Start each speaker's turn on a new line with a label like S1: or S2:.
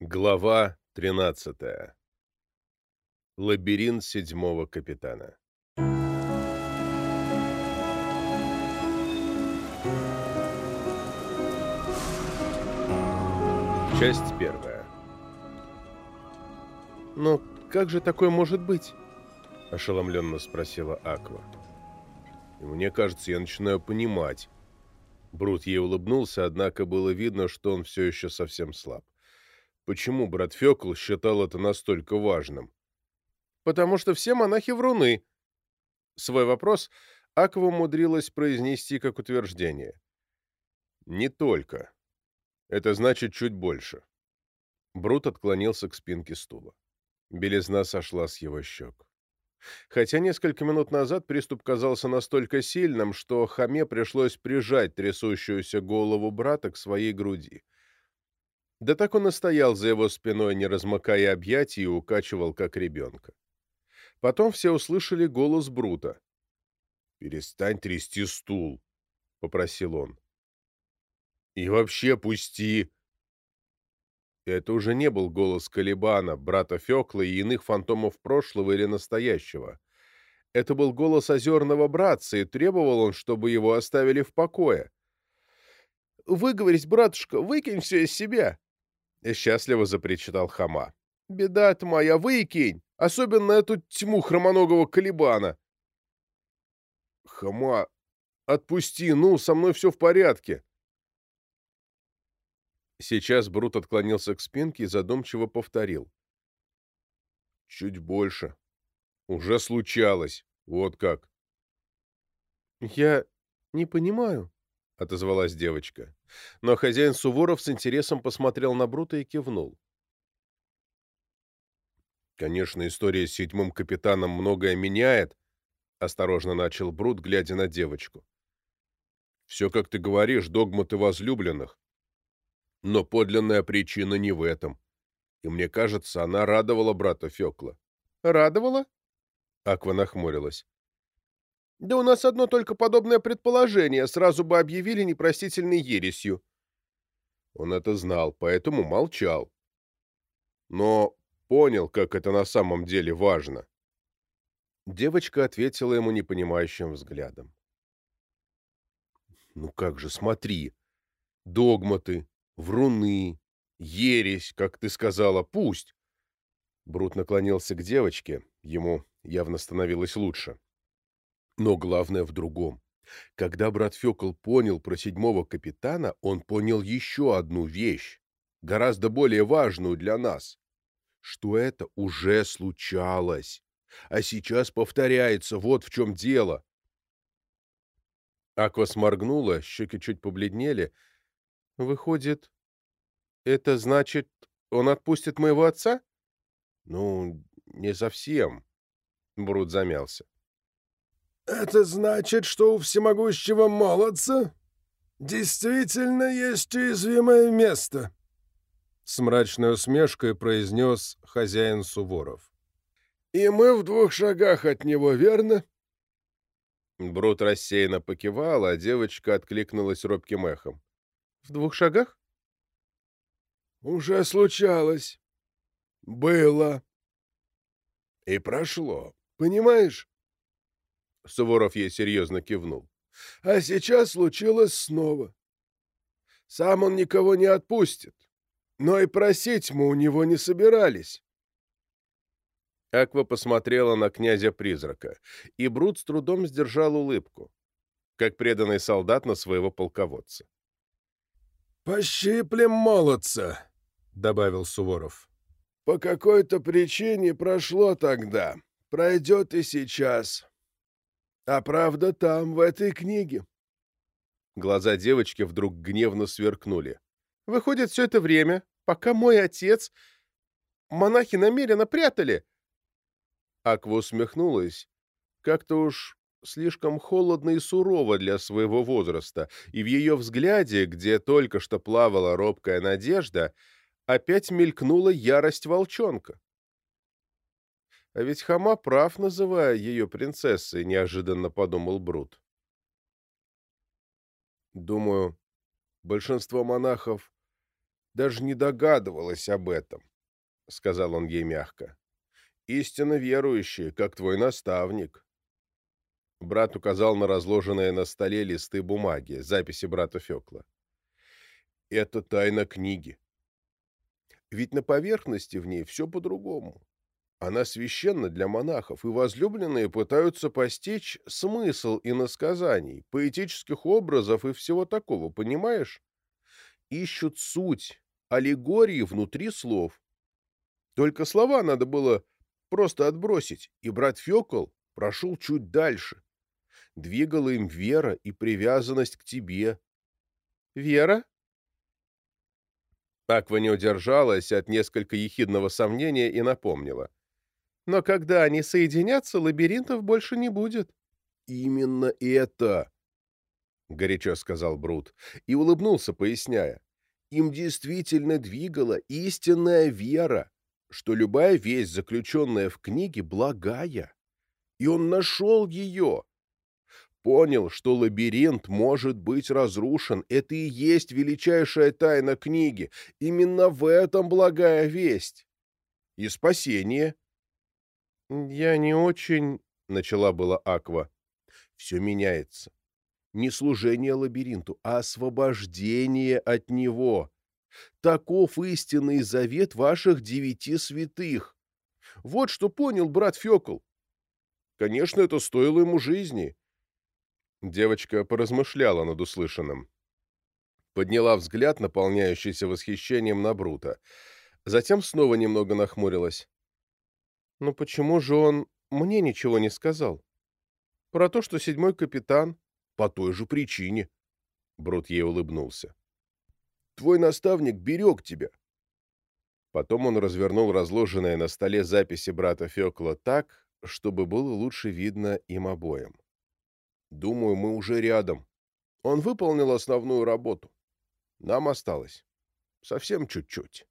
S1: Глава 13. Лабиринт седьмого капитана. Часть первая. «Но как же такое может быть?» – ошеломленно спросила Аква. «И мне кажется, я начинаю понимать». Брут ей улыбнулся, однако было видно, что он все еще совсем слаб. Почему брат Фёкл считал это настолько важным? Потому что все монахи вруны. Свой вопрос Аква умудрилась произнести как утверждение. Не только. Это значит чуть больше. Брут отклонился к спинке стула. Белизна сошла с его щек. Хотя несколько минут назад приступ казался настолько сильным, что Хаме пришлось прижать трясущуюся голову брата к своей груди. Да так он и стоял за его спиной, не размыкая объятий, и укачивал, как ребенка. Потом все услышали голос Брута. «Перестань трясти стул», — попросил он. «И вообще пусти!» Это уже не был голос Калибана, брата Фёкла и иных фантомов прошлого или настоящего. Это был голос озерного братца, и требовал он, чтобы его оставили в покое. «Выговорись, братушка, выкинь все из себя!» — счастливо запричитал Хама. «Беда-то моя, выкинь! Особенно эту тьму хромоногого Калибана!» «Хама, отпусти, ну, со мной все в порядке!» Сейчас Брут отклонился к спинке и задумчиво повторил. «Чуть больше. Уже случалось. Вот как». «Я не понимаю», — отозвалась девочка. Но хозяин Суворов с интересом посмотрел на Брута и кивнул. «Конечно, история с седьмым капитаном многое меняет», — осторожно начал Брут, глядя на девочку. «Все, как ты говоришь, догматы возлюбленных. Но подлинная причина не в этом. И мне кажется, она радовала брата Фёкла. «Радовала?» Аква нахмурилась. «Да у нас одно только подобное предположение. Сразу бы объявили непростительной ересью». Он это знал, поэтому молчал. Но понял, как это на самом деле важно. Девочка ответила ему непонимающим взглядом. «Ну как же, смотри. Догматы, вруны, ересь, как ты сказала, пусть. Брут наклонился к девочке, ему явно становилось лучше. Но главное в другом. Когда брат Фёкл понял про седьмого капитана, он понял еще одну вещь, гораздо более важную для нас, что это уже случалось, а сейчас повторяется, вот в чем дело. Аква сморгнула, щеки чуть побледнели, Выходит, это значит, он отпустит моего отца? Ну, не совсем. Брут замялся.
S2: Это значит, что у всемогущего молодца действительно есть уязвимое место.
S1: С мрачной усмешкой произнес хозяин Суворов.
S2: И мы в двух шагах от него, верно?
S1: Брут рассеянно покивал, а девочка откликнулась робким эхом. В двух шагах?
S2: Уже случалось. Было. И прошло. Понимаешь?
S1: Суворов ей серьезно кивнул.
S2: А сейчас случилось снова. Сам он никого не отпустит. Но и просить мы у него не собирались.
S1: Аква посмотрела на князя-призрака, и Брут с трудом сдержал улыбку, как преданный солдат на своего полководца.
S2: «Пощиплем молодца», — добавил Суворов. «По какой-то причине прошло тогда, пройдет и сейчас. А правда там, в этой книге».
S1: Глаза девочки вдруг гневно сверкнули. «Выходит, все это время, пока мой отец... Монахи намеренно прятали...» Аква усмехнулась. Как-то уж слишком холодно и сурово для своего возраста, и в ее взгляде, где только что плавала робкая надежда, опять мелькнула ярость волчонка. А ведь Хама прав, называя ее принцессой, неожиданно подумал Брут. Думаю, большинство монахов даже не догадывалась об этом, — сказал он ей мягко. Истинно верующие, как твой наставник. Брат указал на разложенные на столе листы бумаги, записи брата Фёкла. Это тайна книги. Ведь на поверхности в ней все по-другому. Она священна для монахов, и возлюбленные пытаются постичь смысл иносказаний, поэтических образов и всего такого, понимаешь? Ищут суть, аллегории внутри слов. Только слова надо было просто отбросить, и брат Фёкол прошел чуть дальше. Двигала им вера и привязанность к тебе. Вера? Аква не удержалась от несколько ехидного сомнения и напомнила. Но когда они соединятся, лабиринтов больше не будет. Именно это, горячо сказал Брут и улыбнулся, поясняя. Им действительно двигала истинная вера, что любая весть, заключенная в книге, благая. И он нашел ее. Понял, что лабиринт может быть разрушен. Это и есть величайшая тайна книги. Именно в этом благая весть. И спасение. «Я не очень...» — начала была Аква. «Все меняется. Не служение лабиринту, а освобождение от него. Таков истинный завет ваших девяти святых. Вот что понял брат Фёкл. Конечно, это стоило ему жизни». Девочка поразмышляла над услышанным. Подняла взгляд, наполняющийся восхищением на Брута. Затем снова немного нахмурилась. Но почему же он мне ничего не сказал? Про то, что седьмой капитан... По той же причине. Брут ей улыбнулся. Твой наставник берег тебя. Потом он развернул разложенные на столе записи брата Фёкла так, чтобы было лучше видно им обоим. Думаю, мы уже рядом. Он выполнил основную работу. Нам осталось совсем чуть-чуть.